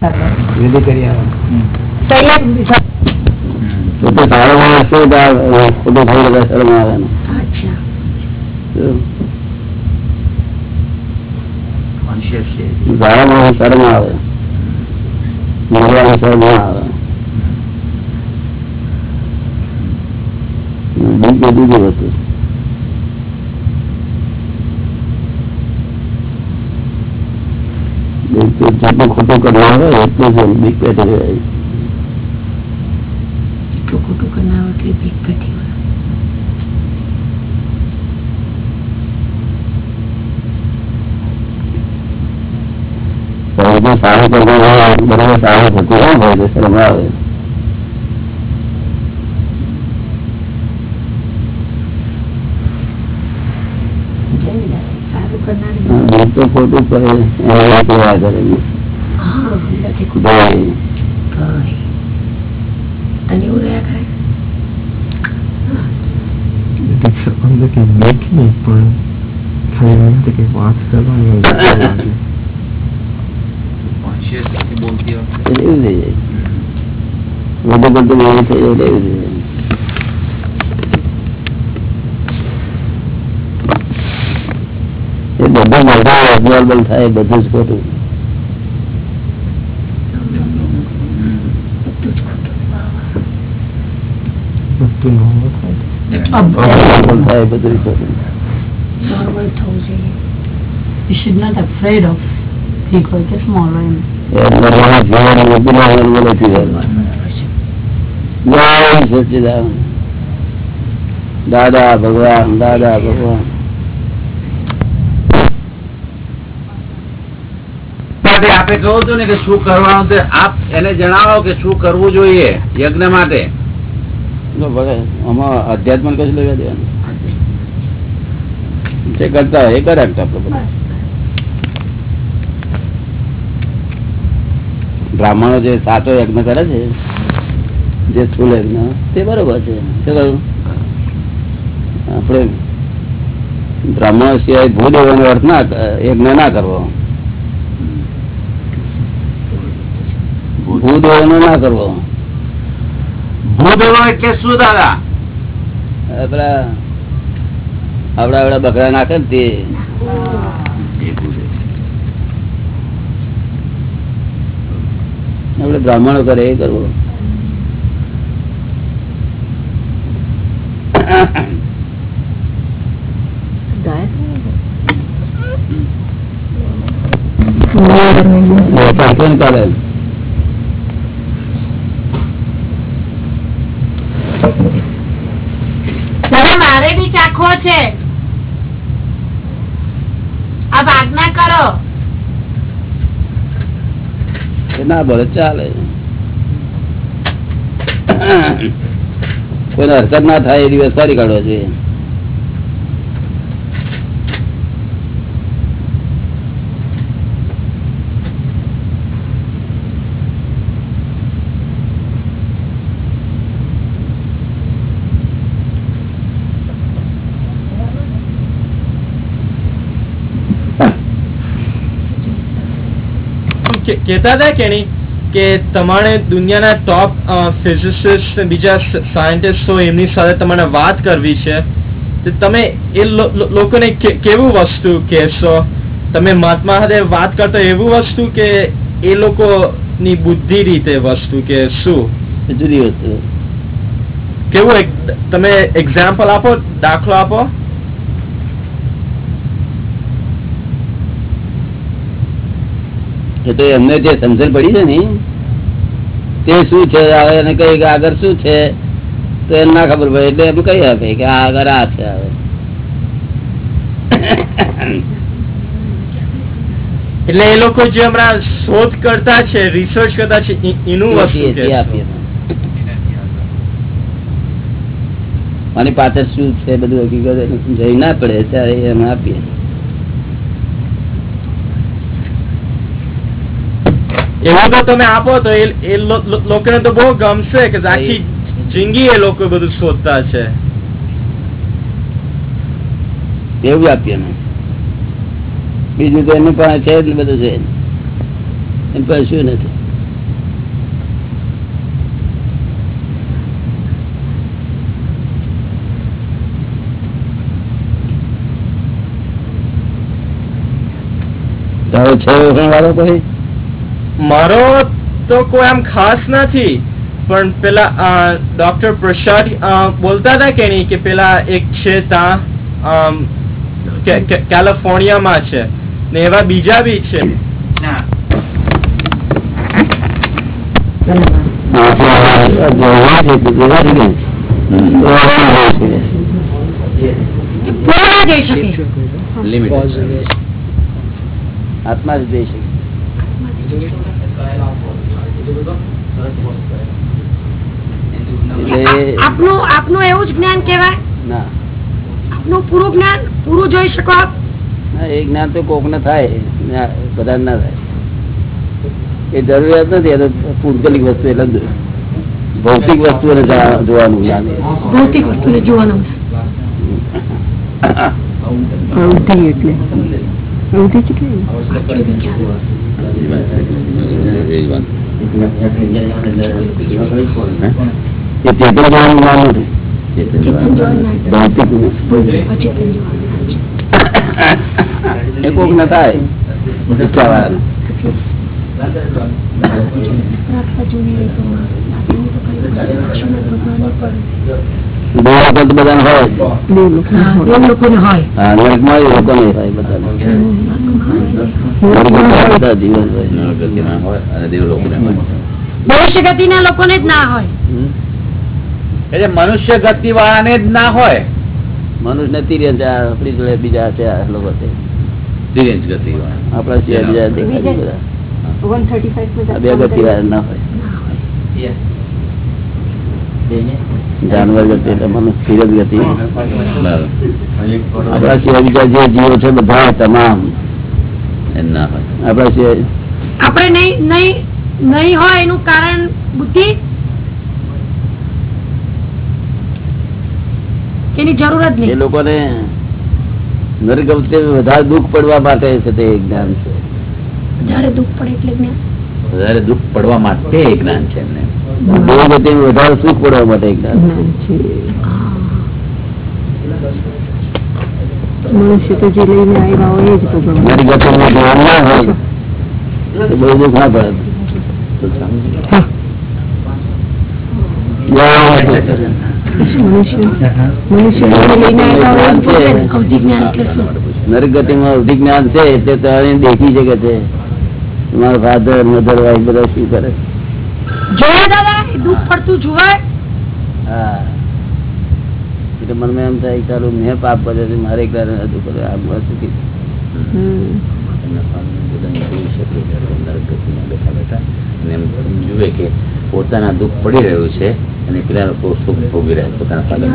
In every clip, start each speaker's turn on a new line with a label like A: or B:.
A: વિધિ કરી આવે
B: પોતે સારો માણસ છે તો આ ખોટું થઈ બધા શરમ આવે ને.
C: અચ્છા
D: કોન્શિયસ છે
B: સારો માણસ શરમ આવે મરવાનું શરમ ના આવે બીક એ બીજી વસ્તુ બીક તો જેટલું ખોટું કરવા આવે એટલું જ બીક પેટી
C: ખોટું કરનાર એટલી હોય.
B: તો સારું કરવા આવે બરોબર સારું થતું હોય ને શરમ આવે
C: જઈ જાય. સારું કરનારી
B: બીક તો ખોટું કરે એને વાત લેવા કરે
C: હા અંદરથી ખોટું
B: ભાઈ
C: ભાઈ તને એવું રહ્યા કરે
E: અંદર કઈ મેક નહીં પણ ખાલી એમ કે વાત કરવાની હોય તો લાગે.
D: કોન્શિયસ બોલતી વખતે
B: એટલે એવું થઈ જાય વધુ પડતું એવું થઈ જાય એટલે એવું થઈ જાય એ બધું મોઢા abnormal થાય બધું જ ખોટું
C: બધું જ ખોટું
E: બધું normal થાય.
B: abnormal થાય બધું જ ખોટું
C: નોર્મલ થવું જોઈએ
F: You should not afraid of ego, just small one.
B: A abnormal જીવન બધું normal નથી રહેવાનું. જય સચ્ચિદાનંદ દાદા ભગવાન દાદા ભગવાન
A: માટે આપે કહો છો ને કે શું કરવાનું આપ એને જણાવો કે શું કરવું જોઈએ યજ્ઞ માટે.
B: અધ્યાત્મ કશું લેવા દેવાનું? જે કરતા એ કરે બ્રાહ્મણો જે સાચો યજ્ઞ કરે છે, જે સ્થુલ યજ્ઞ, તે બરોબર છે. આપણે બ્રાહ્મણો સિવાય ભૂદેવોનો અર્થ ના યજ્ઞ ના કરવો. ભૂદેવોનો ના કરવો.
A: ભૂદેવો એટલે શું દાદા?
B: આપડા આપડા બકરા નાખે ને તે. આપડે બ્રાહ્મણો કરે એ કરવું. કેમ ચાલે
G: દાદા મારે બી ચાખવો કરો.
B: ના બોલે ચાલે. કોઈ હરકત ના થાય એ દિવસ સારી કાઢવા જોઈએ
H: કે- કહેતા હતા કે કે તમારે દુનિયાના ટોપ ફિઝિસિસ્ટ બીજા સાયન્ટિસ્ટ એમની સાથે તમારે વાત કરવી છે. તો તમે એ લોકોને કેવું વસ્તુ કહેશો? તમે મહાત્મા સાથે વાત કરતો એવું વસ્તુ કે એ લોકોની બુદ્ધિ રીતે વસ્તુ કે શું?
B: જુદી વસ્તુ.
H: કેવું તમે એક્ઝામ્પલ આપો દાખલો આપો.
B: એ તો એમને જે સમજણ પડી છે ને તે શું છે? એને કઈ કે આગળ શું છે? તો એને ના ખબર પડે. એટલે એમ કઈ આપે કે આ આગળ આ છે હવે
H: એટલે એ લોકો જે હમણાં શોધ કરતા છે રિસર્ચ કરતા છે એનું વસ્તુ.
B: આની પાછળ શું છે? બધું હકીકત જઈ ના પડે ત્યારે એમ આપીએ.
H: એવું તો તમે આપો તો એ લોકોને તો બહુ ગમશે કે આખી જિંદગી એ લોકો બધું શોધતા છે.
B: એવું આપીએ અમે. બીજું તો એની પાસે છે એટલું બધું છે. એમ પાસે શું નથી. છે વાળો કોઈ?
H: મારો તો કોઈ આમ ખાસ નથી પણ પેલા ડોક્ટર પ્રસાદ બોલતા હતા કે નહીં કે પેલા એક છે ત્યાં કેલિફોર્નિયામાં છે ને એવા બીજા બી છે.
F: આત્મા ના જઈ શકે.
B: શકે
F: આપનું આપનું એવું જ જ્ઞાન કેવાય
B: ના.
F: આપનું પૂરું જ્ઞાન? પૂરું જોઈ શકો આપ?
B: ના, એ જ્ઞાન તો કોક ને થાય બધા ના થાય. એ જરૂરિયાત નથી એ તો વસ્તુ એટલે ભૌતિક વસ્તુઓને જોવાનું જ્ઞાન.
F: ભૌતિક વસ્તુને જોવાનું
C: ભૌતિક એટલે.
B: ભૌતિક
F: અચેતન જોવાનું
B: એ કોક ને થાય. બે વખત બધાને હોય.
C: બે
F: લોકોને હોય.
B: હા નરકમાં લોકોને હોય બધાને. નરકમાં
F: ગતિ ના લોકોને જ ના હોય.
A: એટલે મનુષ્ય ગતિ વાળાને જ ના હોય.
B: મનુષ્ય નથી છે, જોડે બીજા છે આ લોકો
A: વાળા
B: સિવાય બીજા બે ગતિ વાળા ના હોય. જાનવર ગતિ મનુષ્ય સ્થિર ગતિ.
A: બરાબર.
B: સિવાય બીજા જે જીવો છે બધા તમામ.
A: ના હોય.
B: આપણા સિવાય
F: આપણે નહીં નહીં નહીં હોય એનું કારણ બુદ્ધિ? એની જરૂર જ
B: એ લોકોને નરગતિ વધારે દુઃખ પડવા માટે છે તે જ્ઞાન છે.
F: વધારે દુઃખ પડે એટલે જ્ઞાન?
A: વધારે દુઃખ પડવા માટે જ્ઞાન છે એમને.
B: વધારે સુખ પડવા માટે જ્ઞાન છે.
C: મનુષ્ય તો જે લઈને આવ્યા હોય એ જ ભગવાન
B: નરગતિમાં જ્ઞાન ના હોય. તો બહુ દુઃખ ના પડે.
C: મનુષ્ય? મનુષ્ય જે લઈને આવ્યા હોય એ જ ભોગવે.
F: અવધિ જ્ઞાન
B: નરગતિમાં અવધિ જ્ઞાન છે એટલે તારે દેખી શકે છે. મારા ફાધર મધર વાઈફ બધા શું કરે?
F: જોવા દાદા દુઃખ પડતું જોવાય.
B: હા. એટલે મનમાં એમ થાય કે ચાલો મેં પાપ કર્યો છે મારે એક એકલા હતું કરે આ બસ સુખી
A: બેઠા બેઠા અને એમ જુએ કે પોતાના દુઃખ પડી રહ્યું છે અને પેલા લોકો સુખ ભોગી રહ્યા પોતાના ફાધર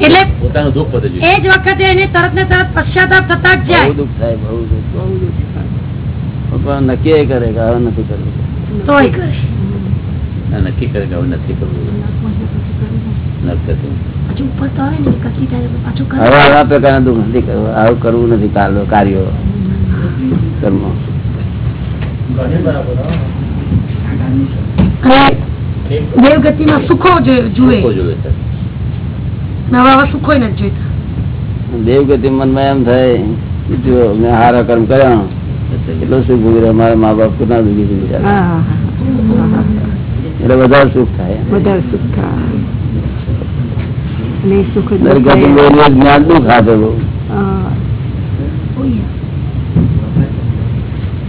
F: એટલે
A: પોતાનું દુઃખ બધું
F: એ જ વખતે એને તરત ને તરત પશ્ચાતાપ થતા જ
B: બહુ દુઃખ થાય બહુ દુઃખ
C: બહુ દુઃખ
B: પણ નક્કી એ કરે કે હવે નથી કરવું.
F: તોય. કરે.
A: નક્કી કરે કે હવે નથી કરવું. નરગતિ
F: પાછું ઉપર તો આવે ને ગતિ થાય પાછું કરે
B: હવે આવા પ્રકારના દુઃખ નથી કરવું. આવું કરવું નથી કાર્યો કાર્યો કર્મ.
F: અને દેવગતિમાં સુખો જુએ. આવા સુખો નથી જોઈતા.
B: દેવગતિ મનમાં એમ થાય જો મેં હારા કર્મ કર્યા એટલો સુખ ભોગવી મારા મા બાપ ના
C: હા.
B: એટલે વધારે સુખ થાય.
C: વધારે સુખ થાય. અને એ સુખ જ
B: દરગતિ
C: બધાએ-
B: બોલીએ જ્ઞાન દુઃખ આપે બહુ
C: હા.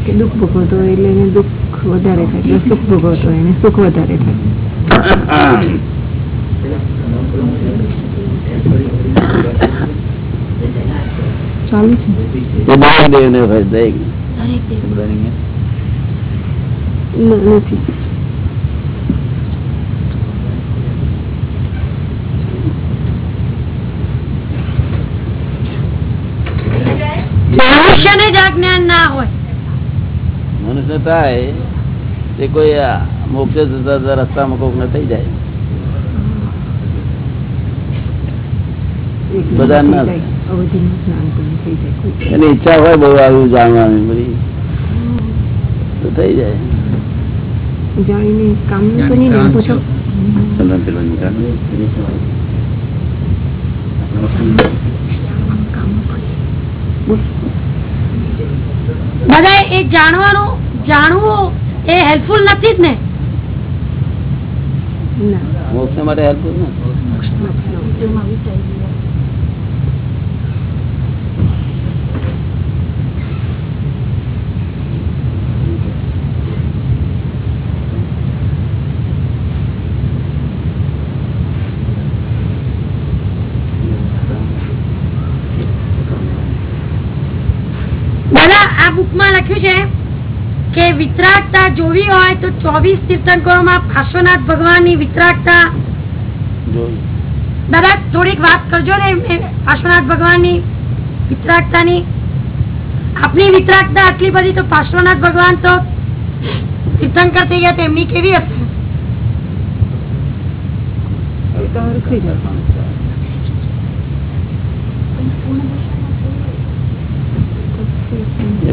C: કે દુઃખ ભોગવતો હોય એટલે એને દુઃખ વધારે થાય એટલે સુખ ભોગવતો હોય એને સુખ વધારે થાય ચાલુ છે
B: એ દરેક દેવને હોય દરેક
F: દરેક દેવ
A: બધાને
C: ન- નથી
F: મનુષ્યને જ જ્ઞાન ના હોય.
B: મનુષ્ય થાય તે કોઈ મોક્ષ જતા રસ્તામાં કોક ને થઈ જાય. એની ઈચ્છા હોય બહુ આવ્યું જાણવાની બધી તો થઈ જાય.
C: જાણીને કામ તો નહીં ને પૂછો
A: ચંદન
F: દાદા એ જાણવાનું જાણવું એ હેલ્પફુલ નથી જ ને?
B: મોક્ષ માટે હેલ્પફુલ ને
F: દાદા આ બુકમાં લખ્યું છે કે વિતરાગતા જોવી હોય તો ચોવીસ તીર્થંકરોમાં પાર્શ્વનાથ ભગવાનની વિતરાગતા દાદા થોડીક વાત કરજો ને પાર્શ્વનાથ ભગવાનની વિતરાગતા ની આપની વિતરાગતા આટલી બધી તો પાર્શ્વનાથ ભગવાન તો તીર્થંકર થઈ ગયા તેમની એમની કેવી હશે?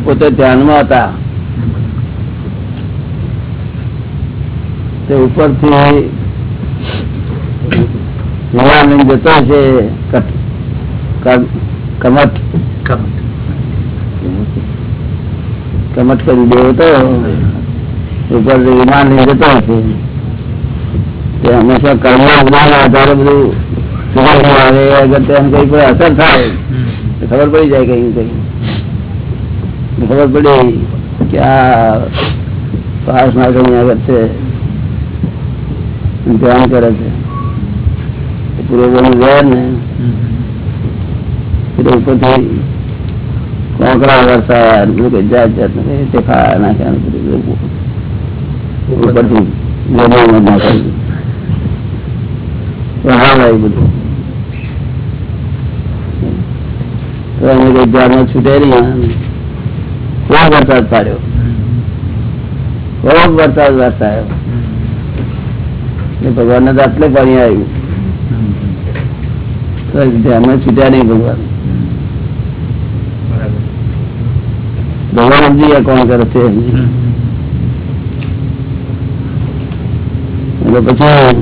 B: પોતે ધ્યાનમાં હતા તે ઉપરથી જતો છે કમટ. કમટ. કરી દેવો તો ઉપર વિમાન લઈ જતો હશે. તે હંમેશા કર્મ આધારે બધું આવે અગર તેમ કઈ કોઈ અસર થાય ખબર પડી જાય કઈ કઈ. ખબર પડી કે આ પાસ ના કઈ આગળ છે. ધ્યાન કરે છે. પૂર્વજોનું રહે ને એટલે ઉપરથી કોકરા વરસાયા બધું જાત જાત તે નાખ્યા ઉપરથી હા ભાઈ બધું. તો અમે કઈ વરસાદ પાડ્યો. ખૂબ વરસાદ વરસાયો. એટલે ભગવાનને તો આટલે પાણી આવ્યું. ધ્યાનમાં છૂટ્યા નહીં ભગવાન. ભગવાન સમજી કોણ કરે છે. એટલે પછી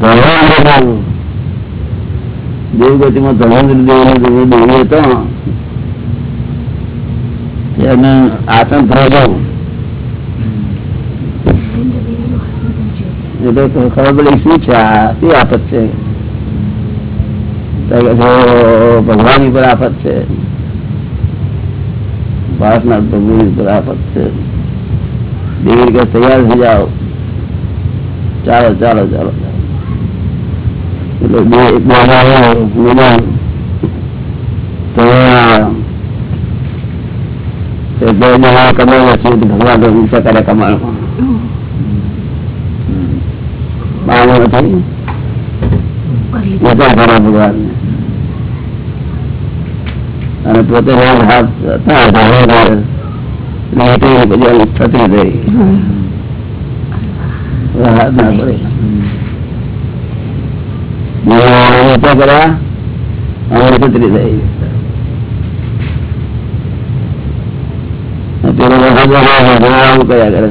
B: ભગવાન દેવગતિમાં ધર્મેન્દ્ર દેવ દેવી હતો. એને આસન થયેલું તો ખબર પડી, શું છે આ? શું આફત છે? ભગવાન ઉપર આફત છે. ભારતના ભગવાન ઉપર આફત છે. કે તૈયાર થઈ જાઓ. ચાલો ચાલો ચાલો એટલે બે એક બે જણા કમાવા છે ભગવાન ઊંચા કરે કમાણમાં કરે ભગવાન અને પોતે હાથ થઈ આવું કર્યા કરે.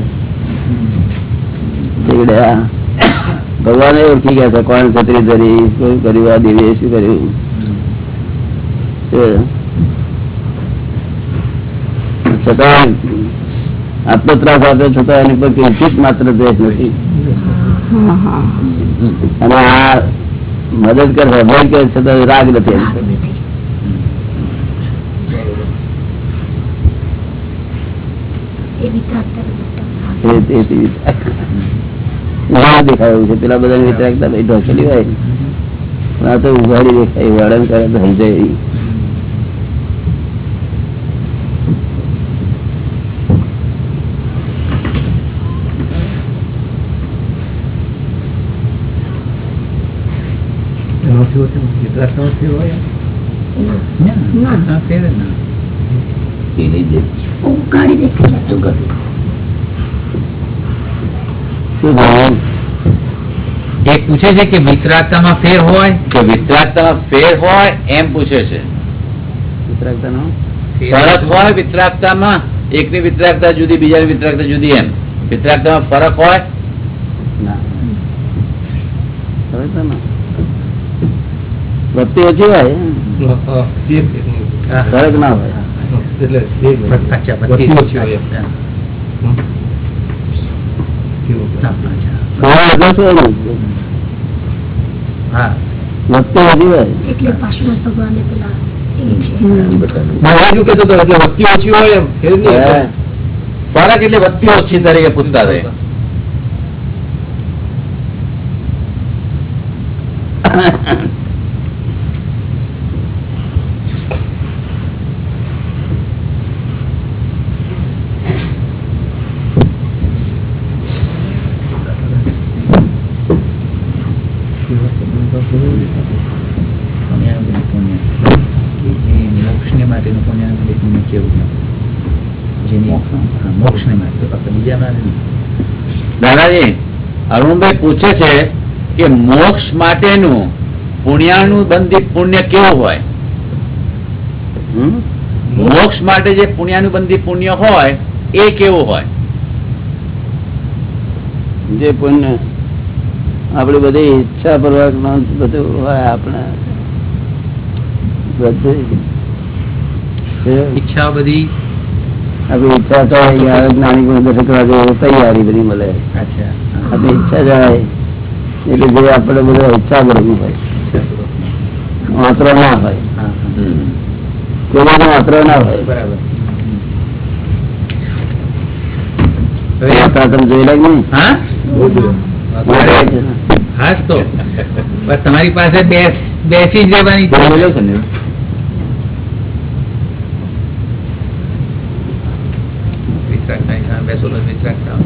B: ભગવાને ઓળખી ગયા છે કોણ છત્રી ધરી શું કર્યું આ દેવીએ શું કર્યું તે છતાં આટલો ત્રાસ આપ્યો છતાં એની પર કિંચિત માત્ર દ્વેષ નથી.
I: હા હા
B: અને આ મદદ કરે ભય કરે છતાં રાગ નથી એની પર. એ તે તે ના દેખાયું છે. પેલા બધા વિતરાગતા ભાઈ ઢોકેલી હોય. પણ આ તો ઉઘાડી દેખાય વર્ણન કરે તો સમજાય નહીં.
J: એ
D: પૂછે છે કે વિતરાગતામાં ફેર હોય?
J: કે વિતરાગતામાં ફેર હોય એમ પૂછે છે.
B: વિતરાગતાનો?
J: ફરક હોય. વિતરાગતામાં એકની વિતરાગતા જુદી બીજાની વિતરાગતા જુદી એમ. વિતરાગતામાં ફરક
B: ઓછી હોય? ફરક ના હોય.
E: એટલે એ
D: અચ્છા વસ્તી ઓછી હોય એમ.
E: કેવું કે?
D: અચ્છા.
B: ફરક એટલે શું ઓછી
D: હા.
B: વસ્તુ વધી હોય
K: એટલે પાર્શ્વનાથ ભગવાનને પેલા એ છે
E: હું એ જ કહેતો હતો, એટલે વસ્તી ઓછી હોય એમ એ જ નહીં.
B: હે.
A: ફરક એટલે વસ્તી ઓછી તરીકે પૂછતા રહે
D: પુણ્યાનુબંધ પુણ્ય કે જે મોક્ષને માટેનું પુણ્યાનુબંધ પુણ્ય કેવું જેની હા, મોક્ષને માટે ફક્ત બીજા માટે નહીં.
A: દાદાજી અરુણભાઈ પૂછે છે કે મોક્ષ માટેનું પુણ્યાનુબંધી પુણ્ય કેવું હોય? મોક્ષ માટે જે પુણ્યાનુબંધી પુણ્ય હોય એ કેવું હોય?
B: જે પુણ્ય આપણી બધી ઈચ્છા પૂર્વકનું બધું હોય આપણે. બધું. એ
D: બધી?
B: આપણી ઈચ્છા તો જ્ઞાની ગુણ દર્શન કરવા તૈયારી બધી મળે.
D: અચ્છા.
B: આપણી ઈચ્છા જણાય. એટલે જે આપણે બધા ઈચ્છા કરવી હોય. માત્ર ના હોય.
D: હા, હા.
A: હમ.
B: કોઈ માત્ર ના. હોય
D: બરાબર
B: માત્ર તમે જોયેલા કે નહીં
D: હા
E: બહુ બધું.
B: માત્ર
D: હા જ તો બસ તમારી પાસે બેસ બેસી જ રહેવાની છે.
A: બોલ્યો છે ને
D: વિતરાગતાની સામે બેસો તો વિતરાગતા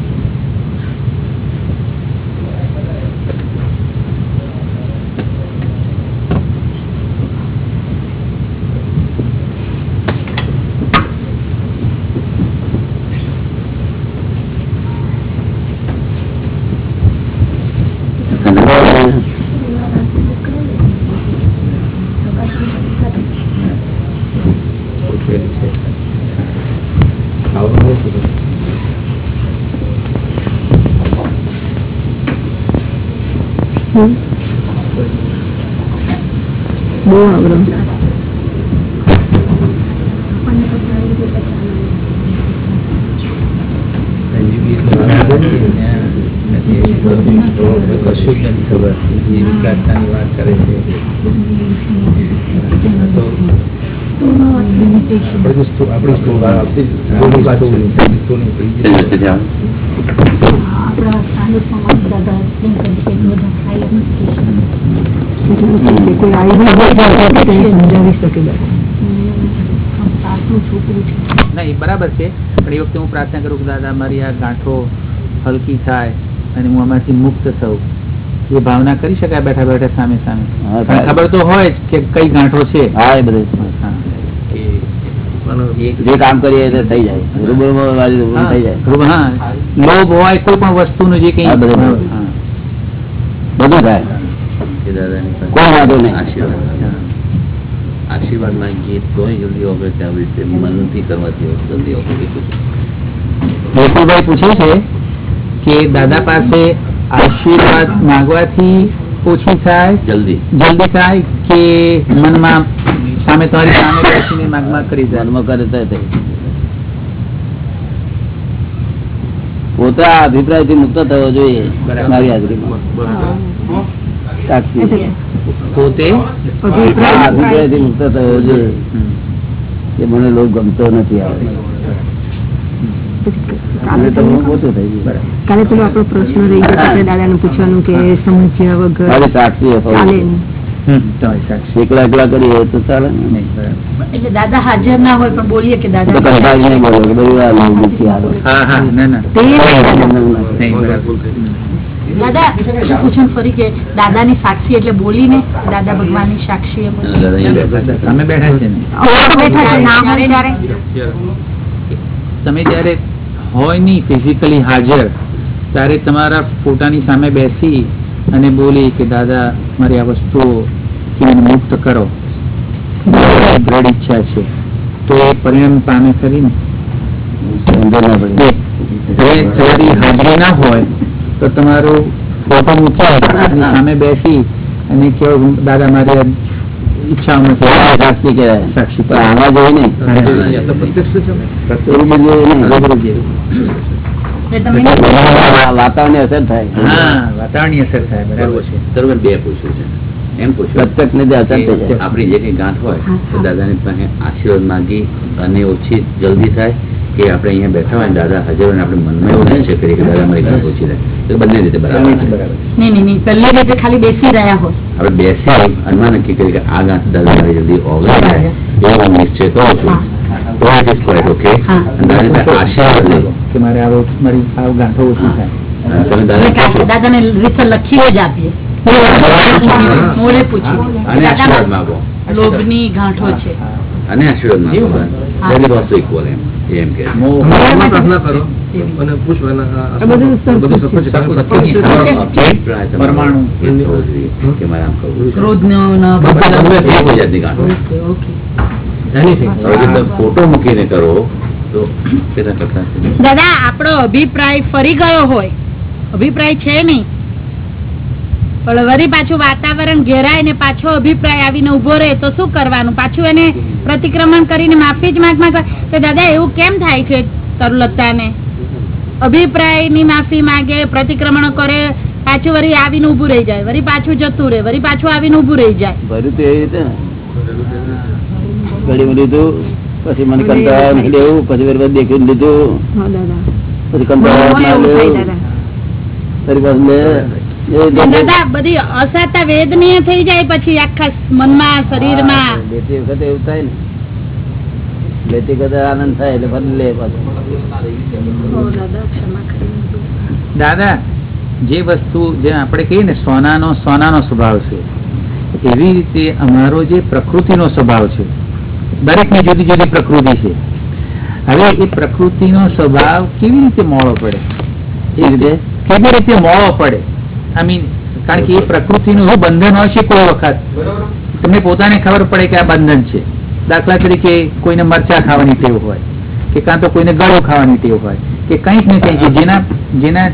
D: ગોઠવેલું છે
E: ખાવાનું બહુ બધું.
C: બહુ આવડો
D: હજી બી બરાબર છે. ત્યાં નથી. કશું જ નથી ખબર જે વિતરાગતાની વાત કરે છે આ તો
E: આપણે જે સ્થૂ- આપણી સ્થૂળ- આપણી સ્થૂળની વાત છે. સ્થૂળની પેલી જે-
K: આપણા સાંદુસમાં દાદા એમ કહે છે કે બધા ખાઈ એમ જ કહે છે.
C: એટલે કોઈ આવી હોય તો તેને સમજાવી શકે બસ
K: પણ સાસુ છોકરું છે
D: ના એ બરાબર છે. પણ એ વખતે હું પ્રાર્થના કરું કે દાદા મારી આ ગાંઠો હલકી થાય અને હું આમાંથી મુક્ત થઉં. એ ભાવના કરી શકાય બેઠા બેઠા સામે સામે. ખબર તો હોય કે કઈ ગાંઠો છે.
B: હા એ બધું જે કામ કરીએ એટલે થઈ જાય. રૂબરૂ થઈ જાય.
D: લોભ હોય કોઈ પણ વસ્તુનું જે કઈ
B: બધું. બધું થાય. કોઈ વાંધો નહીં.
A: આશીર્વાદ. આશીર્વાદ માંગીએ તોય જલ્દી ઓગળે આવી રીતે મનથી કરવાથી જલ્દી ઓગળે એટલું
D: પૂછે છે કે દાદા પાસે આશીર્વાદ માંગવાથી ઓછી થાય?
A: જલ્દી.
D: જલ્દી થાય કે મનમાં સામે તમારી સામે બેસીને માગ માગ કરી જાય.
B: મનમાં કરે તો પોતા અભિપ્રાયથી મુક્ત થવો જોઈએ. મારી હાજરીમાં.
D: પોતે?
B: અભિપ્રાયથી મુક્ત થવો જોઈએ. કે મને લોક ગમતો નથી આવે
C: કાલે પેલો આપણો પ્રશ્ન રહી ગયો દાદા દાદાને પૂછવાનું કે સમજ્યા વગર
B: સાક્ષી
D: સાક્ષી
B: એકલા એકલા કરીએ તો ચાલે ને.
K: એટલે દાદા હાજર ના હોય પણ બોલીએ કે દાદા
B: કે
D: ના ના.
K: દાદા ને સાક્ષી એટલે બોલીને દાદા ભગવાનની સાક્ષી એમ
A: અને દાદા ભગવાન બેઠા છે.
D: સામે બેઠા છે ને?
K: ના
D: તમે જ્યારે હોય નહીં ફિઝિકલી હાજર ત્યારે તમારા ફોટાની સામે બેસી અને બોલી કે દાદા મારી આ વસ્તુઓ મુક્ત કરો. દ્રઢ ઈચ્છા છે. તો એ પરિણામ પામે ખરી ને
B: સમજણ ના પડી.
D: એ તમારી હાજરી ના હોય તો તમારું ફોટો મૂકી અને સામે બેસી અને કેવું દાદા મારે આ
B: સાક્ષી કહેવાય.
D: સાક્ષી
B: નહીં નહીં.
K: એટલે
B: વાતાવરણની અસર થાય.
D: હા વાતાવરણની અસર થાય બરાબર છે.
A: બે પૂછ્યું છે. એમ પૂછ્યું
B: ને અસર થઈ જાય.
A: આપણી જે કઈ ગાંઠ હોય તો દાદાની પાસે આશીર્વાદ માંગી અને ઓછી જલ્દી થાય કે આપણે અહીંયા બેઠા હોય દાદા હાજર હોય આપણે મનમાં એવું નહીં છે કરીએ કે દાદા મારી ગાંઠ ઓછી થાય. તો બંને રીતે બરાબર છે.
D: બરાબર
K: નહીં નહીં નહીં. પહેલી રીતે ખાલી બેસી રહ્યા હોય.
A: આપણે બેસી અનુમાન નક્કી કરી કે આ ગાંઠ દાદા મારી જલ્દી ઓગળી જાય. એવો હું નિશ્ચય કરું છું. તો ઇટ ઇઝ ક્વાઇટ ઓકે? આશીર્વાદ લેવો
D: કે મારે આવો ગાંઠો ઓછી થાય.
A: તમે દાદા
K: દાદાને રીતે લખીને જ આપીએ.
A: અને આશીર્વાદ માગો
K: લોભની ગાંઠો છે
A: અને આશીર્વાદ માગો ઇક્વલ એમ એમ કે ફોટો મૂકીને કરો તો
K: દાદા આપણો અભિપ્રાય ફરી ગયો હોય અભિપ્રાય છે નહીં પણ વળી પાછું વાતાવરણ ઘેરાય ને પાછો અભિપ્રાય આવીને ઊભો રહે તો શું કરવાનું? પાછું એને પ્રતિક્રમણ કરીને માફી જ માંગ માંગ કે દાદા એવું કેમ થાય છે તરુલતાને? અભિપ્રાયની માફી માંગે પ્રતિક્રમણ કરે પાછું વરી આવીને ઉભું રહી જાય. વરી પાછું જતું રહે વળી પાછું આવીને ઉભું રહી જાય.
B: ભર્યું તો એવી રીતે લીધું પછી મને કંટાળા લેવું પછી પાછું લીધું. પછી કંટાળા ફરી પાછું દેખે.
K: બધી અસાતા વેદનીય થઈ જાય પછી આખા મનમાં શરીરમાં.
B: હા, વખતે એવું થાય ને. લેતી વખતે આનંદ થાય એટલે ફરી લે પાછું.
K: ઓ દાદા
D: દાદા જે વસ્તુ જે આપણે કહીએ ને સોનાનો સોનાનો સ્વભાવ છે એવી રીતે અમારો જે પ્રકૃતિનો સ્વભાવ છે દરેકની જુદી જુદી પ્રકૃતિ છે. હવે એ પ્રકૃતિનો સ્વભાવ કેવી રીતે મોળો પડે?
B: એ રીતે?
D: કેવી રીતે મોળો પડે? આઈ મીન કારણ કે એ પ્રકૃતિનું એવું બંધન હોય છે કોઈ વખત તમને પોતાને ખબર પડે કે આ બંધન છે. દાખલા તરીકે કોઈને મરચા ખાવાની ટેવ હોય કે કાં તો કોઈને ગળો ખાવાની ટેવ હોય કે કંઈક ને કંઈક. જેના જેના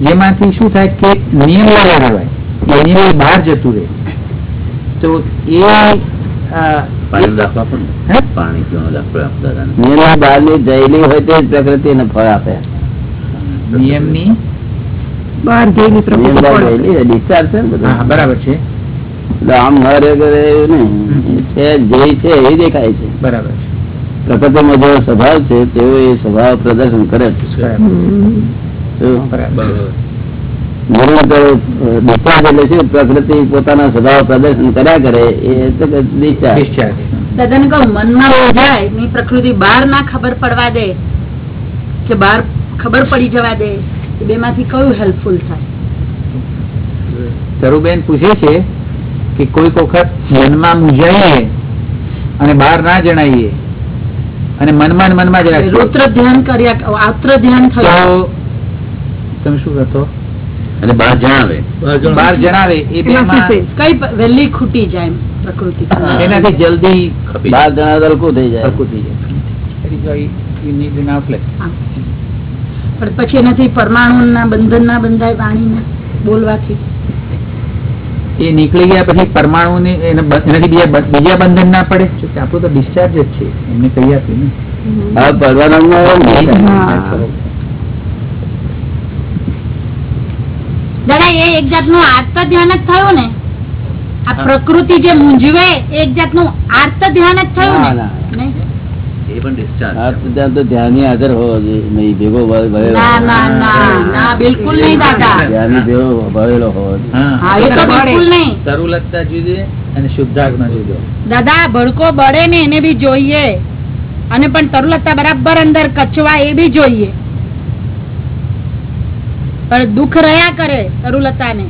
D: જેમાંથી શું થાય કે નિયમ લગાડવાય એ નિયમ બહાર જતું રહે. તો એ
B: નિયમના બહારની જયેલી હોય તે જ પ્રકૃતિ એને ફળ આપે.
D: નિયમની
C: બહાર જઈને
B: ડિસ્ચાર્જ છે
D: બરાબર છે.
B: આમ હરે કરે નહીં. જે છે એ દેખાય છે.
D: બરાબર
B: પ્રકૃતિમાં જેવો સ્વભાવ છે તેવો એ સ્વભાવ પ્રદર્શન કરે છે.
D: બરાબર.
C: હમ.
B: શું?
D: બરાબર.
B: નિર્ણય તો ડિસ્ચાર્જ એટલે શું? પ્રકૃતિ પોતાના સ્વભાવ પ્રદર્શન કર્યા કરે એ ડિસ્ચાર્જ.
K: દાદાને કહું મનમાં જાય ની પ્રકૃતિ બહાર ના ખબર પડવા દે કે બહાર ખબર પડી જવા દે. એ બે માંથી કયું હેલ્પફુલ થાય?
D: તરુબેન પૂછે છે કે કોઈક વખત મનમાં મૂંઝાઈએ અને બહાર ના જણાઈએ અને મનમાં મનમાં જ
K: રુદ્ર ધ્યાન કર્યા આત્ર ધ્યાન
D: તો
K: થયું.
D: તમે શું કરતો
A: અને બહાર જણાવે.
D: બહાર જણાવે. એ
C: એમાં
D: બેમાં
K: કઈ વેલી વહેલી ખૂટી જાય પ્રકૃતિ.
D: એનાથી જલ્દી
B: બહાર. જણાવે હલકું થઈ જાય.
D: હલકું થઈ જાય. You need an outlet.
K: પણ પછી એનાથી પરમાણુ ના બંધન ના બંધાય વાણી બોલવાથી.
D: એ નીકળી ગયા પછી પરમાણુ એનાથી બીજા બીજા બંધન ના પડે? આપણું તો ડિસ્ચાર્જ જ છે એમને કહી આપ્યું ને.
K: દાદા એ એક જાતનું આર્ત ધ્યાન જ થયું ને? આ પ્રકૃતિ જે મૂંઝવે એક જાતનું આર્ત ધ્યાન જ થયું
B: ના, ત્યાં તો ધ્યાની હાજર હોવો જોઈએ. નહીં ભેગો ભ- ભરેલો.
K: ના ના ના ના બિલકુલ નહીં
B: ધ્યાની ભેગો ભરેલો હોવો જોઈએ.
K: હા. એ તો બિલકુલ નહીં.
D: તરુલતા જુદે અને શુદ્ધાગ્ન જુદો.
K: દાદા ભડકો બળે ને એને બી જોઈએ. અને પણ તરુલતા બરાબર અંદર કચવા એ બી જોઈએ. પણ દુઃખ રહ્યા કરે તરુલતા ને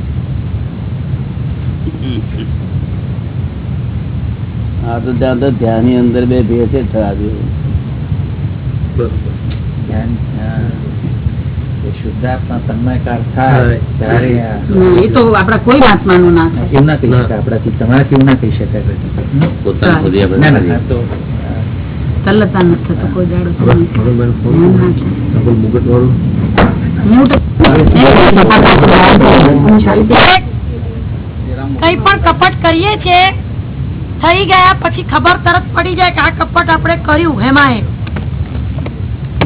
B: આ તો ત્યાં તો ધ્યાની અંદર બે ભેસે
D: થયા
K: જોઈએ. કોઈ પણ કપટ કરીએ છીએ થઈ ગયા પછી ખબર તરત પડી જાય કે આ કપટ આપણે કર્યું હેમાં એ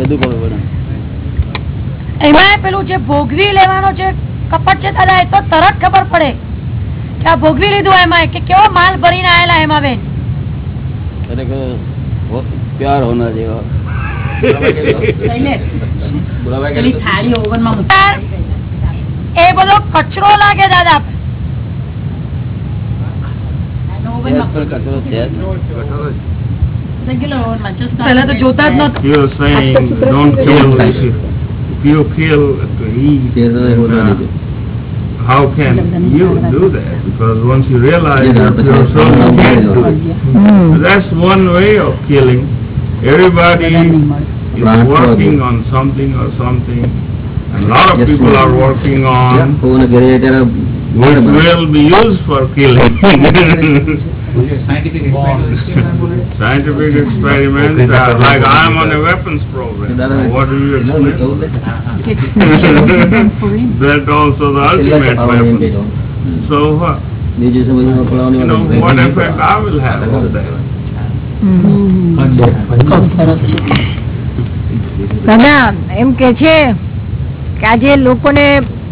B: બધું ખબર પડે.
K: એમાં એ પેલું જે ભોગવી લેવાનો જે કપટ છે દાદા એ તો તરત ખબર પડે કે આ ભોગવી લીધું એમાં કે કેવો માલ ભરીને આયેલા એમાં બેન?
B: ખરેખર પ્યાર હોના જેવા.
F: પેલી થાળી ઓવનમાં મૂકી
K: એ બધો કચરો લાગે દાદા.
B: કચરો છે જ નહીં.
F: રેગ્યુલર ઓવનમાં just
C: પહેલા તો જોતા જ નહોતા
L: You're saying don't kill. If you, if you kill to eat,
A: તે તો એવું
L: then,
A: નથી.
L: uh, how can you do that? Because once you realize
A: Yeah,
L: you're
A: but
L: pure
A: that's
L: soul, you
A: not
L: can't do
A: right.
L: it. That's one way of killing. Everybody is
A: Plant
L: working
A: for
L: on something or something. A lot of
A: Yes,
L: people
A: ma'am.
L: are working on
A: કોઈને ઘરે જાય ત્યારે
L: which will be used for killing.
D: Scientific experiment
L: Scientific experiments are like I'm on a weapons program. What do you expect? That also the ultimate weapon. So what?
A: બીજું સમય પડાવવાની
L: You know, what effect I will have of that?
C: દાદા એમ કે છે કે આજે લોકોને મા-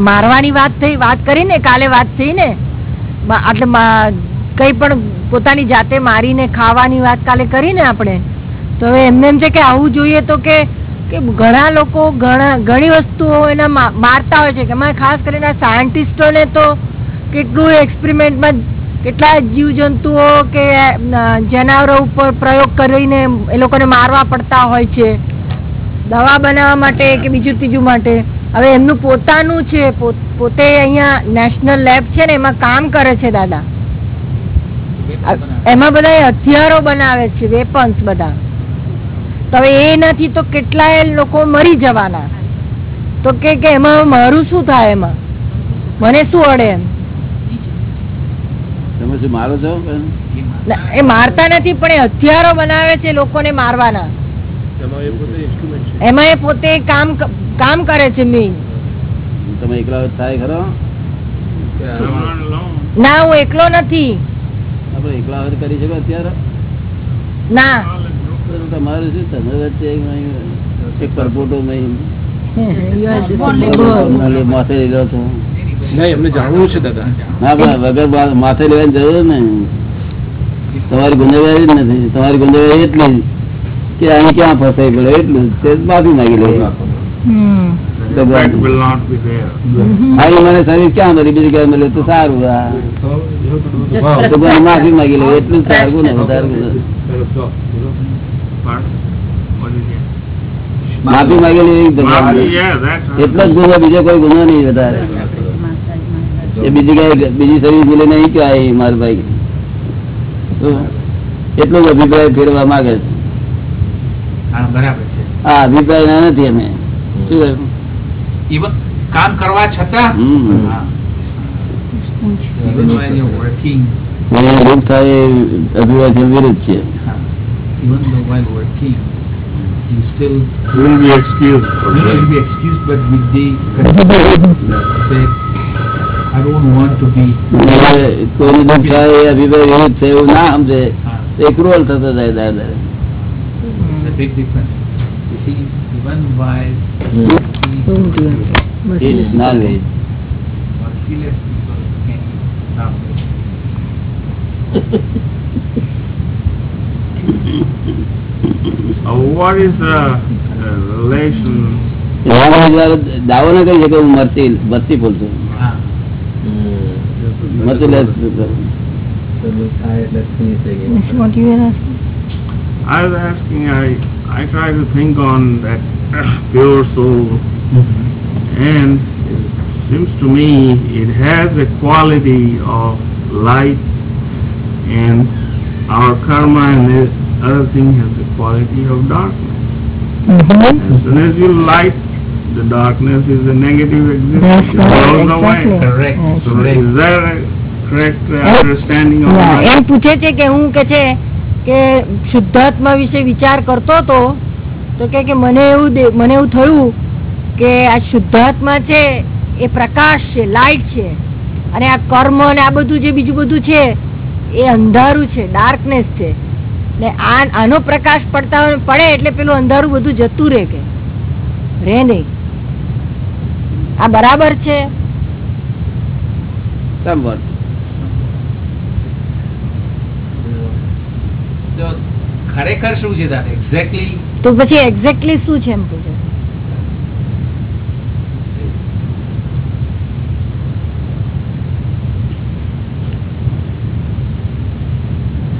C: મારવાની વાત થઈ, વાત કરી ને કાલે વાત થઈ ને એટલે કઈ પણ પોતાની જાતે મારીને ખાવાની વાત કાલે કરી ને આપણે. તો હવે એમને એમ છે કે આવું જોઈએ તો કે ઘણા લોકો ઘણા ઘણી વસ્તુઓ એના મારતા હોય છે, કે ખાસ કરીને સાયન્ટિસ્ટોને તો કેટલું એક્સપેરિમેન્ટમાં કેટલા જીવજંતુઓ કે જનાવરો ઉપર પ્રયોગ કરીને એ લોકોને મારવા પડતા હોય છે. દવા બનાવવા માટે કે બીજું ત્રીજું માટે. હવે એમનું પોતાનું છે પોતે અહીંયા નેશનલ લેબ છે ને એમાં કામ કરે છે દાદા. એમાં બધા હથિયારો બનાવે છે વેપન્સ બધા. તો હવે એ નથી તો કેટલાય લોકો મરી જવાના. તો કે કે એમાં મારું શું થાય એમાં? મને શું અડે એમ?
B: તમે શું મારો છો
C: એ મારતા નથી પણ એ હથિયારો બનાવે છે લોકોને મારવાના. એમાં એ પોતે કામ કામ કરે છે મેઇન
B: તમે એકલા થાય ખરો.
C: ના હું એકલો નથી.
B: આપણે એકલા વખત કરી શકો અત્યારે?
C: ના.
B: તો શું તમે વચ્ચે એક પરપોટો નહીં માથે લીધો છો
H: નહીં એમને જાણવું છે દાદા.
B: ના પણ વગર માથે લેવાની જરૂર નહીં. તમારી ગુનેગારી જ નથી. તમારી ગુનેગારી એટલી જ કે અહીં ક્યાં ફસાઈ ગયો એટલું તે માફી માંગી લે મને શરીર ક્યાં મળી? બીજી ક્યાં મળ્યું તો સારું આ માફી માંગી લે. એટલું સારું ગુનો વધારે? માફી માંગેલી. એટલો જ ગુનો બીજો કોઈ ગુનો નહીં વધારે. એ બીજી કઈ બીજી સર્વિસ મિલે નહીં કહેવાય મારું ભાઈ. એટલો જ અભિપ્રાય ફેરવા માંગે છે.
D: હા બરાબર છે
B: આ અભિપ્રાય ના નથી અમે શું કહ્યું?
D: ઇવન કામ કરવા છતાં
B: હમ.
D: હા. Even while you're working,
B: મને દુઃખ થાય એ અભિપ્રાય વિરુદ્ધ છે
D: હા, even though while working, you still
L: You will be excused for
D: you will
L: that.
D: be excused, but with the condition say, I don't want to be.
B: એટલે કોઈને દુઃખ થાય એ અભિપ્રાય વિરુદ્ધ છે એવું ના સમજે
D: હા.
B: તો એ ક્રૂઅલ થતો જાય દાદા
D: It's a big difference. You see, even while
B: It's not right.
D: merciless people can.
L: Uh, what is the uh, relation?
B: દાવો ના કરી શકે હું મરતી મરતી બોલતો
D: મરતી
B: લેસ
C: થાય એટલે were asking?
L: I was asking, I, I try to think on that pure soul and it seems to me it has a quality of light and our karma and the other thing has the quality of darkness. As soon as you light, the darkness is a negative existence. It
C: right,
L: goes away.
C: exactly.
D: Correct.
L: So
D: correct.
L: is that a correct uh, understanding of
C: Yeah,
L: light?
C: એમ પૂછે છે કે હું કે છે કે શુદ્ધાત્મા વિશે વિચાર કરતો હતો તો કે મને એવું મને એવું થયું કે આ શુદ્ધાત્મા છે, એ પ્રકાશ છે લાઈટ છે. અને આ કર્મ અને આ બધું જે બીજું બધું છે, એ અંધારું છે ડાર્કનેસ છે. ને આ, આનો પ્રકાશ પડતા પડે એટલે પેલું અંધારું બધું જતું રહે કે. રે નહીં. આ બરાબર છે?
D: તો ખરેખર શું છે દાદા એક્ઝેક્ટલી
C: તો પછી એક્ઝેક્ટલી શું છે એમ પૂછે?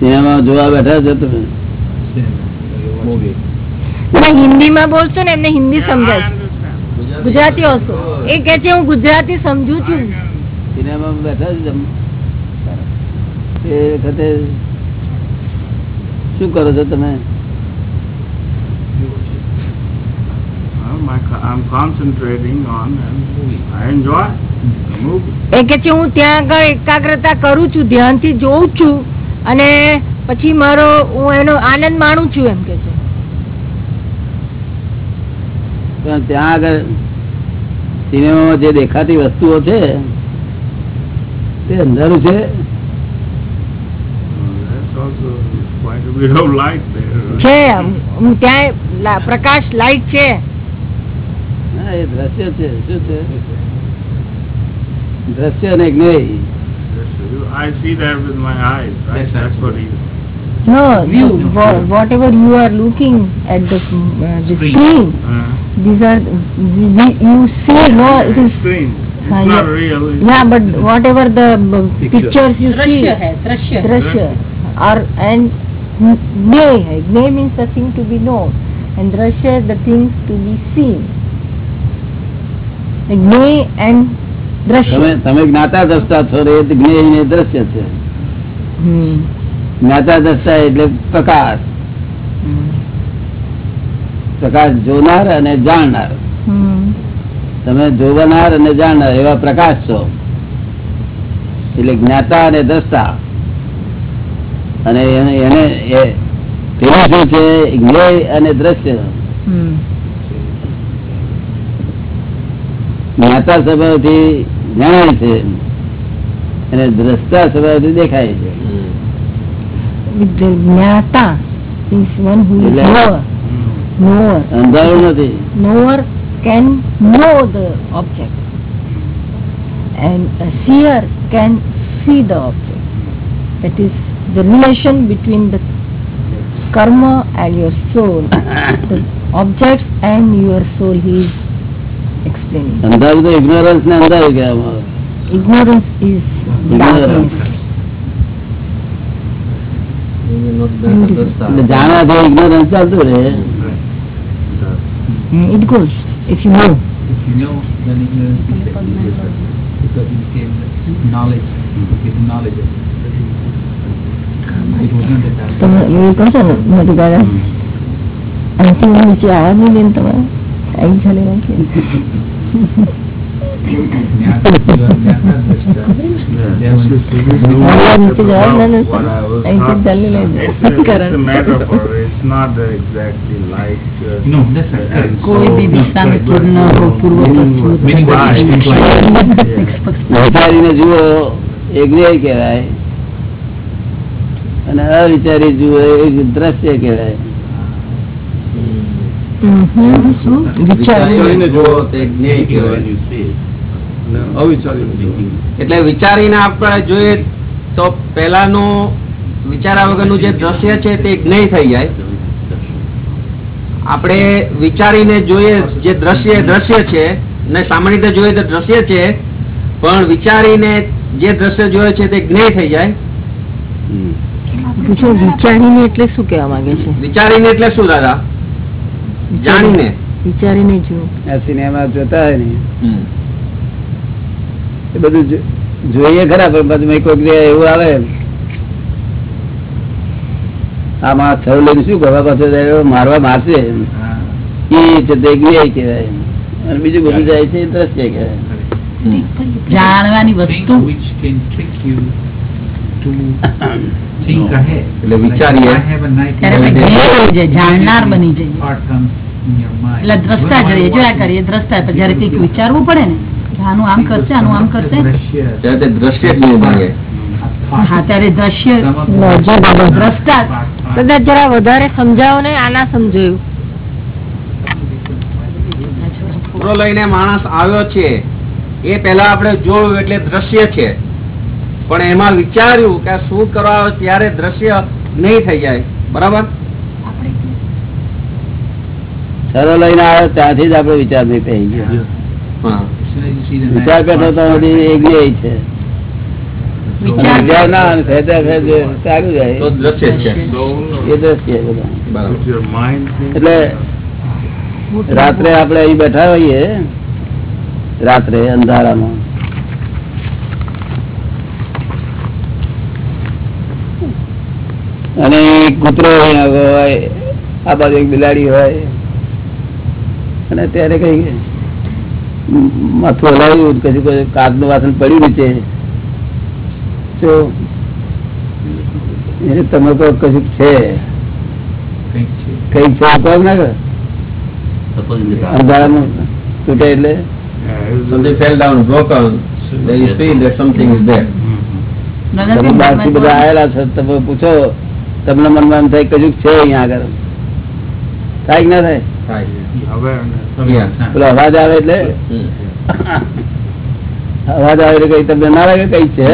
B: સિનેમા જોવા બેઠા છો તમે?
C: તમે હિન્દીમાં બોલશો ને એમને હિન્દી સમજાય ગુજરાતી હશો. એ કે છે હું ગુજરાતી સમજુ છું.
B: સિનેમા બેઠા છું એ વખતે શું કરો છો તમે?
L: Well, my, co- I'm concentrating on and I enjoy the movie.
C: એ કે છે હું ત્યાં આગળ એકાગ્રતા કરું છું ધ્યાનથી જોઉં છું અને પછી મારો હું એનો આનંદ માણું છું એમ કે છે.
B: ત્યાં આગળ સિનેમામાં જે દેખાતી વસ્તુઓ છે તે અંધારું છે?
L: Uh, That's also quite a bit of light there.
C: છે હું ત્યાં લા- પ્રકાશ લાઈટ છે
B: હા એ દ્રશ્ય છે શું છે દ્રશ્ય અને જ્ઞેય
L: I see that with my eyes, right?
D: Yes,
L: That's what he,
C: No,
F: View.
C: wha- whatever you are looking at the, uh, the
D: Screen.
C: screen,
L: uh,
C: these are, the- you see, no, it is,
L: screen. It's
C: Ah,
L: not
C: yeah.
L: real. It's
C: yeah, but whatever the uh, pictures you see,
F: દ્રશ્ય હૈ દ્રશ્ય
C: drashya, are, and gnay hai, gnay means the thing to be known, and drashya the things to be seen. The gnay and
B: તમે જ્ઞાતા દ્રષ્ટા છો એ જ્ઞેય ને દ્રશ્ય છે
C: Hmm.
B: જ્ઞાતા દ્રષ્ટા એટલે પ્રકાશ પ્રકાશ જોનાર અને જાણનાર
C: Hmm.
B: તમે જોવનાર અને જાણનાર એવા પ્રકાશ છો એટલે જ્ઞાતા અને દ્રષ્ટા અને એને પેલું શું છે જ્ઞેય અને દ્રશ્ય
C: Hmm.
B: જ્ઞાતા સ્વભાવથી જણાય છે અને દ્રષ્ટા સ્વભાવથી દેખાય છે.
C: Knower.
B: અંધારું નથી
C: knower can know the object and a seer can see the object that is the relation between the karma and your soul the objects and your soul he is explaining
B: અંધારું તો ignorance ને અંધારું કહેવામાં આવે
C: ignorance is darkness
B: એટલે જાણવાથી ignorance ચાલતું રહે
C: Mm, it goes if you know
D: If you know, then ignorance disappears. Because it became knowledge, became knowledge.
C: તમે એ છો ને મોટી દાદા અહીંથી નીચે આવવા નહીં દે ને તમારે અહીં ચાલી રાખીએ
L: uh,
B: જુઓ કહેવાય અને અવિચારી જુએ દ્રશ્ય કહેવાય.
M: એટલે વિચારીને આપણે જોઈએ તો પેલાનું વગર વગરનું જે દ્રશ્ય છે તે જ્ઞેય થઈ જાય. આપણે વિચારીને જોઈએ જે દ્રશ્ય દ્રશ્ય છે ને સામાન્ય રીતે જોઈએ તો દ્રશ્ય છે પણ વિચારીને જે દ્રશ્ય જોયે છે તે જ્ઞેય થઈ જાય.
C: પૂછો વિચારીને એટલે શું કહેવા માંગે છે?
M: વિચારીને એટલે શું દાદા? જાણીને.
C: વિચારીને જો
B: આ સિનેમા જોતા હોય ને એ બધું જોઈએ ખરા પણ બધું કોઈક જગ્યાએ એવું આવે. આ માણસ થયું લઈને શું કરવા પાછો મારવા મારશે. એ છે તે કહેવાય. અને બીજું બધું જાય છે દ્રશ્ય કહેવાય.
F: જાણવાની વસ્તુ
D: which can trick you to think ahead.
A: એટલે વિચારીએ.
F: જાણનાર બની જઈએ. એટલે દ્રષ્ટા જોઈએ જોયા કરીએ દ્રષ્ટા પર જયારે કંઈક વિચારવું પડે ને કે આનું આમ કરશે આનું આમ કરશે.
A: ત્યારે તે દ્રશ્ય જ નહીં લાગે
F: હા ત્યારે દ્રશ્ય દ્રષ્ટા
C: કદાચ જરા વધારે સમજાવો ને આના સમજાયું.
M: પૂરો લઈને માણસ આવ્યો છે. એ પેલા આપણે જોયું એટલે દ્રશ્ય છે. પણ એમાં વિચાર્યું કે શું કરવા ત્યારે દ્રશ્ય નહીં થઈ જાય. બરાબર?
B: સરો લઈને આવ્યો ત્યાંથી જ આપડે વિચાર નહીં થઈ ગયો. વિચાર કરતો તો બધી એક બે છે. રાત્રે આપણે અહીં બેઠા હોઈએ રાત્રે અંધારામાં. અને કૂતરો હોય આ બાજુ એક બિલાડી હોય. અને ત્યારે કઈ માથું હલાવ્યું કશું કશું કાગનું વાસણ પડ્યું છે તો એ તમે કહો કશું છે? કઈ છે. કહો ના. અંધારાનું તૂટે એટલે?
M: something fell down broken. Then you feel that something is there.
B: તમે બહારથી બધા આવેલા છો તમે પૂછો તમને મનમાં એમ થાય કજુક છે અહીંયા આગળ? થાય કે ના થાય. પેલો અવાજ આવે એટલે? અવાજ આવે એટલે કઈ તમને ના લાગે કઈ છે?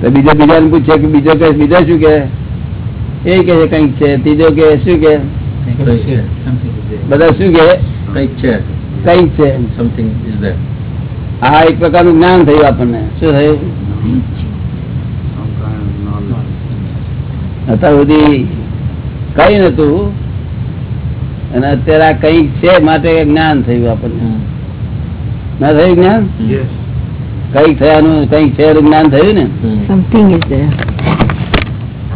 B: તો બીજો બીજાને પૂછે કે બીજો કે બીજો શું કે? એ કે છે કંઈક છે ત્રીજો કે શું કે? બધા શું કે
M: કંઈક છે.
B: કંઈક છે.
M: Something is there.
B: આ એક પ્રકારનું જ્ઞાન થયું આપણને. શું થયું
L: Some kind of knowledge.
B: અત્યાર સુધી કઈ નતું. અને અત્યારે આ કંઈક છે માટે જ્ઞાન થયું આપણને. ના થયું જ્ઞાન?
L: Yes.
B: કંઈક થયાનું કંઈક છે જ્ઞાન થયું ને?
C: સમથિંગ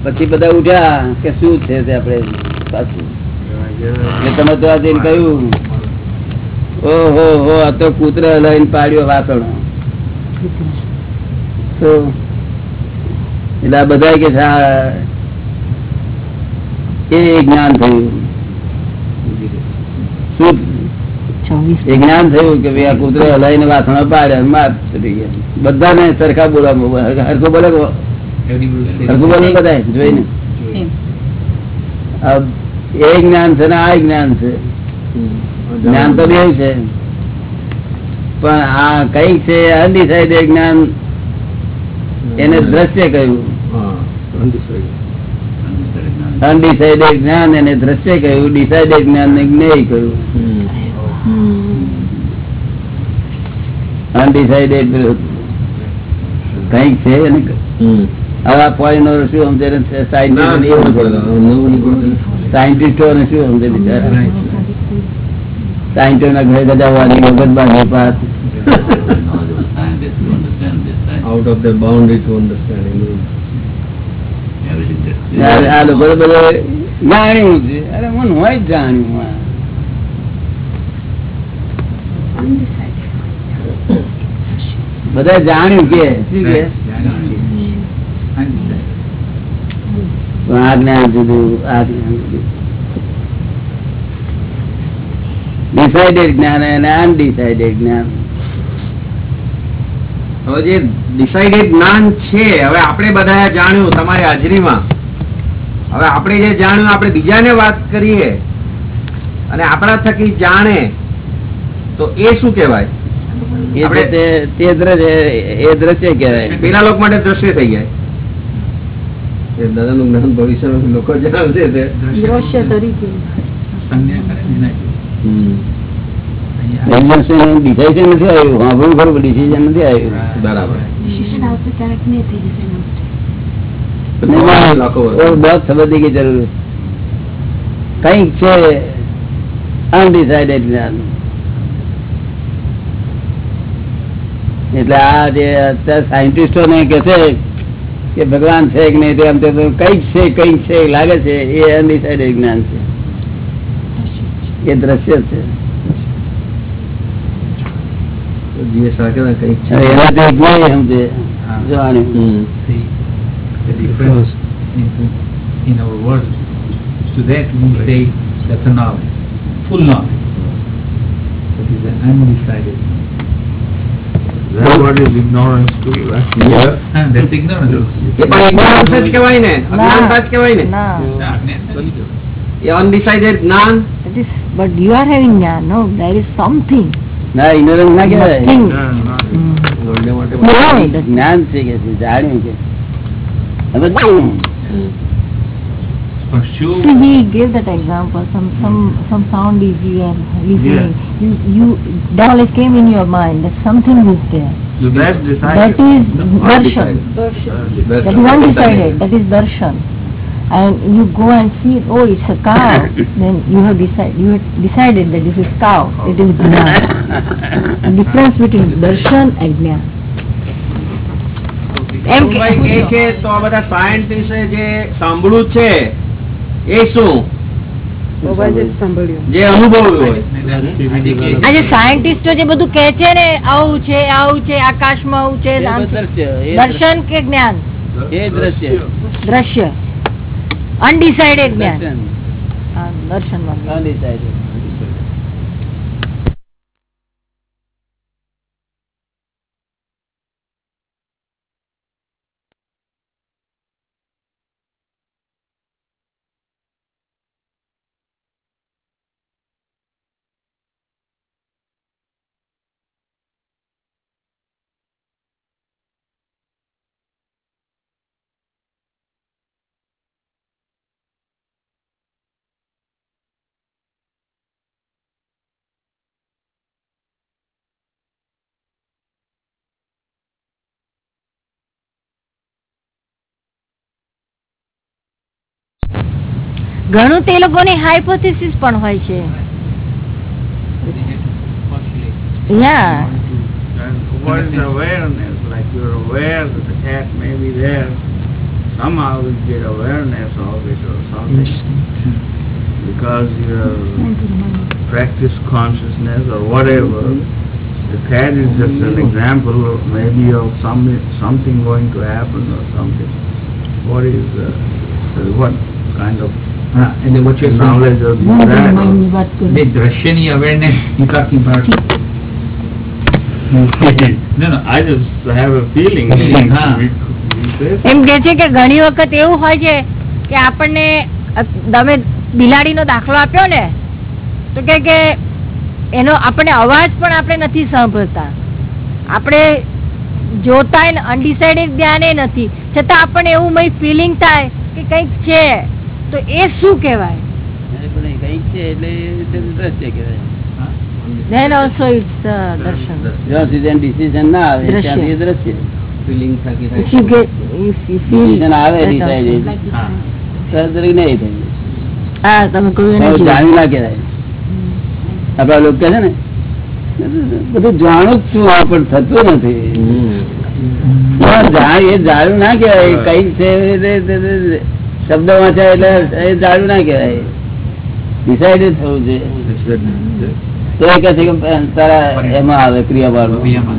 B: પછી બધા ઉઠ્યા કે શું છે તે આપણે પાછું. તમે તો આ જઈને કહ્યું. ઓહો હો આ તો કૂતરો લઈને પાડ્યો વાસણો. તો એટલે આ બધા કે એ જ્ઞાન થયું. એ જ્ઞાન થયું કે ભાઈ આ કૂતરો હલાઈને વાસણો પાડે માર છૂટી ગયા. બધાને સરખા બોલવા હરખું બોલે હરખું બોલે. બધા જોઈને. એ જ્ઞાન છે ને આ જ્ઞાન છે. જ્ઞાન તો બે છે. પણ આ કઈ છે અનડિસાઇડેડ જ્ઞાન. એને દ્રશ્ય કહ્યું. અનડિસાઇડેડ જ્ઞાન એને દ્રશ્ય કહ્યું ડિસાઇડેડ જ્ઞાન ને જ્ઞેય કહ્યું. અનડિસાઇડેડ કંઈક છે પોઈન્ટ નો શું સમજે. સાયન્ટિસ્ટો ને સમજે બિચારા? સાયન્ટિસ્ટો ના ઘરે ગજાવવાની
A: pass
M: out of boundary to understanding
B: બધે જાણ્યું કે આ જ્ઞાન જુદું આ જ્ઞાન ડિસાઇડેડ જ્ઞાન અને અનડિસાઇડેડ જ્ઞાન.
M: હવે જે ડિસાઇડેડ જ્ઞાન છે હવે આપણે બધા જાણ્યું તમારી હાજરીમાં. હવે આપણે જે જાણ્યું આપણે બીજાને વાત કરીએ અને આપણા થકી જાણે તો એ શું કહેવાય?
B: દ્રશ્ય એ દ્રશ્ય કહેવાય.
M: પેલા લોકો માટે દ્રશ્ય થઈ જાય. એ દાદાનું જ્ઞાન ભવિષ્યમાં લોકો જાણશે તે
F: દ્રશ્ય તરીકે
M: હમ.
B: એટલે આ જે અત્યારે સાયન્ટિસ્ટો ને કે છે કે ભગવાન છે કે નહીં આમ તો કંઈક છે કંઈક છે લાગે છે એ અનડિસાઇડેડ જ્ઞાન છે. એ દ્રશ્ય છે.
M: જીએસ રાખે ને કંઈક છે
B: હવે એનાથી જ્ઞાન સમજે જોવાનું
M: હમ.
D: the difference in, in our world. To that we say that's a knowledge, full knowledge. That is an undecided.
L: That what is ignorance to you, right?
D: હા, that's ignorance.
M: એ પણ ignorance જ કહેવાય ને અજ્ઞાનતા જ કહેવાય ને
C: ના
D: હા, જ્ઞાન બની ગયું.
M: એ અનડિસાઇડેડ જ્ઞાન
C: that is but you are having jnana no there is something
B: ના ignorance ના કહેવાય
C: Nothing.
L: Yeah, not-
C: no that
B: જ્ઞાન છે કે છે, જાણ્યું કે હવે શું?
D: પણ શું
C: See, he gave that example. Some some some sound is you are listening. You you that always came in your mind that something is there.
L: So that's
C: That
L: decided.
C: is darshan. That is undecided. That is darshan. And you go and see, it, oh, it's a cow. then you have decided. You have decided that this is cow. It is jnana. The difference between darshan and jnana. એમ કે-
M: છે તો આ બધા scientist જે સાંભળ્યું છે એ શું જે અનુભવ્યું હોય
C: આજે સાયન્ટિસ્ટો જે બધું કે છે ને આવું છે આવું છે આકાશમાં આવું છે દર્શન કે જ્ઞાન
B: એ દ્રશ્ય
C: દ્રશ્ય અનડિસાઇડેડ જ્ઞાન
B: દર્શન
C: હા, ઘણું તે લોકોની હાઇપોથેસિસ પણ હોય છે યા
L: And what is awareness? Like you're aware that the cat may be there. Somehow you get awareness of it or something. Because you practice consciousness or whatever. The cat is just an example of maybe of some something going to happen or something. What is uh, what kind of
D: હા, એટલે what you're
L: knowledge of that?
F: ની વાત કરું.
D: The દ્રશ્યની awareness you talking about. No, no,
L: I just have a feeling.
D: Feeling, huh.
L: We- we say
C: એમ કે છે કે ઘણી વખત એવું હોય છે કે આપણને તમે બિલાડીનો દાખલો આપ્યો ને તો કે કે એનો આપણે અવાજ પણ આપણે નથી સાંભળતા. આપણે જોતા અનડિસાઇડેડ ધ્યાને નથી. છતાં આપણને એવું મય ફિલિંગ થાય કે કંઈક છે. તો એ શું કહેવાય?
B: કંઈક છે એટલે ડિસિઝન ના આવે ત્યાં દ્રશ્ય.
A: ફિલિંગ
B: ડિસિઝન આવે નહીં થાય. આપડા લોકો છે બધું જાણું જ છું આ પણ થતું નથી. એ જાણ્યું ના કેવાય કંઈક છે શબ્દ વાંચ્યા એટલે એ જાણ્યું ના કહેવાય. ડિસાઇડેડ થવું છે તો એ કહે છે કે તારા એમાં આવે ક્રિયાભાવ
D: ક્રિયામાં.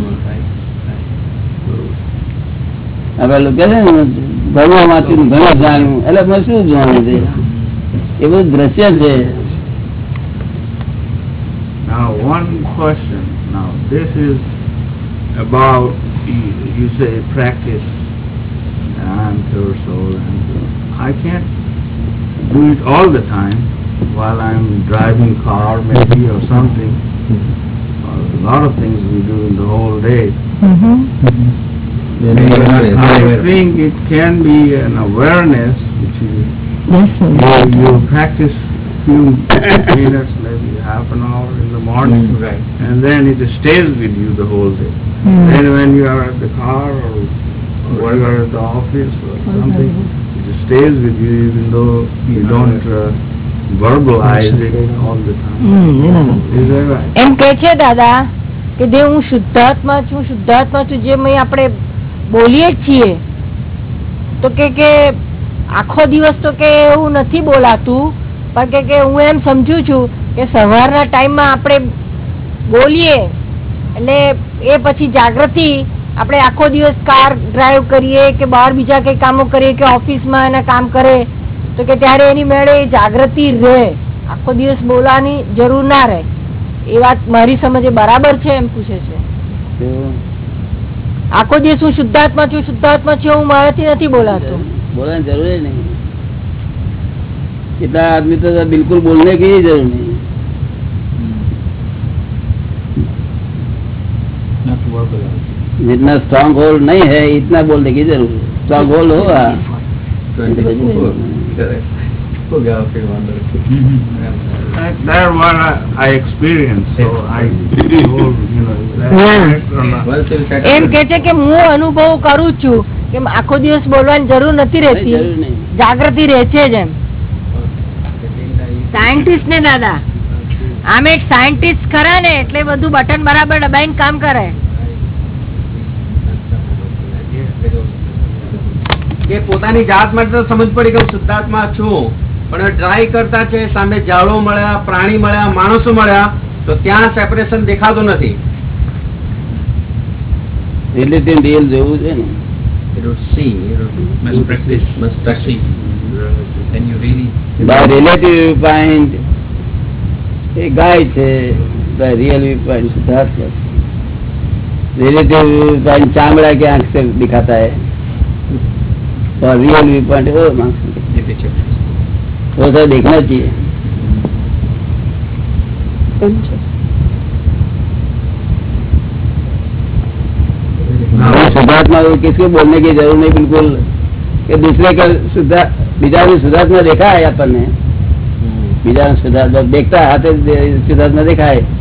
B: આપડે લોકો કહે છે ને ભણવા વાંચ્યું ઘણું જાણ્યું. એટલે મને શું જાણવું છે? એ બધું દ્રશ્ય છે.
L: Now, one question. Now, this is about, you, you say practice, and pure soul, and uh, I can't do it all the time while I'm driving car maybe or something. A lot of things we do in the whole day. Mm-hmm. Mm-hmm. I think it can be an awareness which is
C: Yes,
L: you, you practice few minutes, maybe half an hour in the morning, mm,
D: Right.
L: and then it stays with you the whole day. Mm. Then when you are at the car or, or you are at the office or something, it stays with you even though you don't uh, verbalize it all the time. right?
C: એમ કે છે દાદા કે જે હું શુદ્ધાત્મા છું શુદ્ધાત્મા છું જે આપણે બોલીએ છીએ તો કે કે આખો દિવસ તો કે એવું નથી બોલાતું પણ કે કે હું એમ સમજુ છું કે સવારના ટાઈમમાં આપણે બોલીએ એટલે એ પછી જાગૃતિ આપણે આખો દિવસ કાર ડ્રાઈવ કરીએ કે બહાર બીજા કઈ કામો કરીએ કે ઓફિસમાં એના કામ કરે તો કે ત્યારે એની મેળે જાગૃતિ રહે. આખો દિવસ બોલવાની જરૂર ના રહે. એ વાત મારી સમજે બરાબર છે એમ પૂછે છે. આખો દિવસ હું શુદ્ધાત્મા છું શુદ્ધાત્મા છું હું મારાથી નથી બોલાતો.
B: બોલવાની જરૂર નહીં. કેટલા આદમી તો બિલકુલ બોલને કે જરૂર નહીં. નથી जितना स्ट्रांग होल्ड नहीं है इतना बोलने की जरूरत है स्ट्रांग होल्ड होगा
L: That, that what I, I experienced, so I told, you know, is that correct or not?
C: એમ કે છે કે હું અનુભવ કરું છું કે આખો દિવસ બોલવાની જરૂર નથી
B: नहीं,
C: રહેતી
B: जरूर नहीं
C: જાગૃતિ રહે છે જ એમ સાયન્ટિસ્ટ ને દાદા આમ એક સાયન્ટિસ્ટ ખરા ને એટલે બધું બટન બરાબર દબાઈને કામ કરે
M: એ પોતાની જાત માટે તો સમજ પડી કે હું શુદ્ધાત્મા છું. પણ ટ્રાય કરતા છે સામે ઝાડો મળ્યા પ્રાણી મળ્યા માણસો મળ્યા તો ત્યાં સેપરેશન દેખાતું નથી.
B: એટલે તે રિયલ જોવું છે ને. ચામડા ક્યાં દેખાતા હે. और रियल व्यू पॉइंट वो मांगेंगे वो तो देखना चाहिए शुद्धात्मा किसके बोलने की ज़रूरत नहीं बिल्कुल कि दूसरे का सुधा बीजा ने शुद्धात्मा देखा है अपन ने बीजा ने शुद्धात्मा देखता है हाथ शुद्धात्मा देखा है